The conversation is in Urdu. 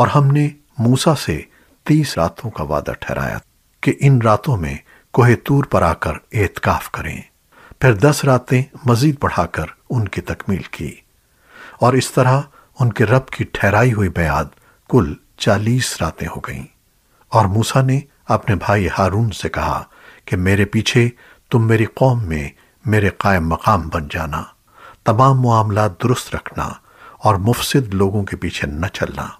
اور ہم نے موسیٰ سے تیس راتوں کا وعدہ ٹھہرایا کہ ان راتوں میں کوہ تور پر آ کر اعتکاف کریں۔ پھر دس راتیں مزید بڑھا کر ان کی تکمیل کی۔ اور اس طرح ان کے رب کی ٹھہرائی ہوئی بیعت کل چالیس راتیں ہو گئیں۔ اور موسیٰ نے اپنے بھائی ہارون سے کہا کہ میرے پیچھے تم میری قوم میں میرے قائم مقام بن جانا۔ تمام معاملات درست رکھنا اور مفسد لوگوں کے پیچھے نہ چلنا۔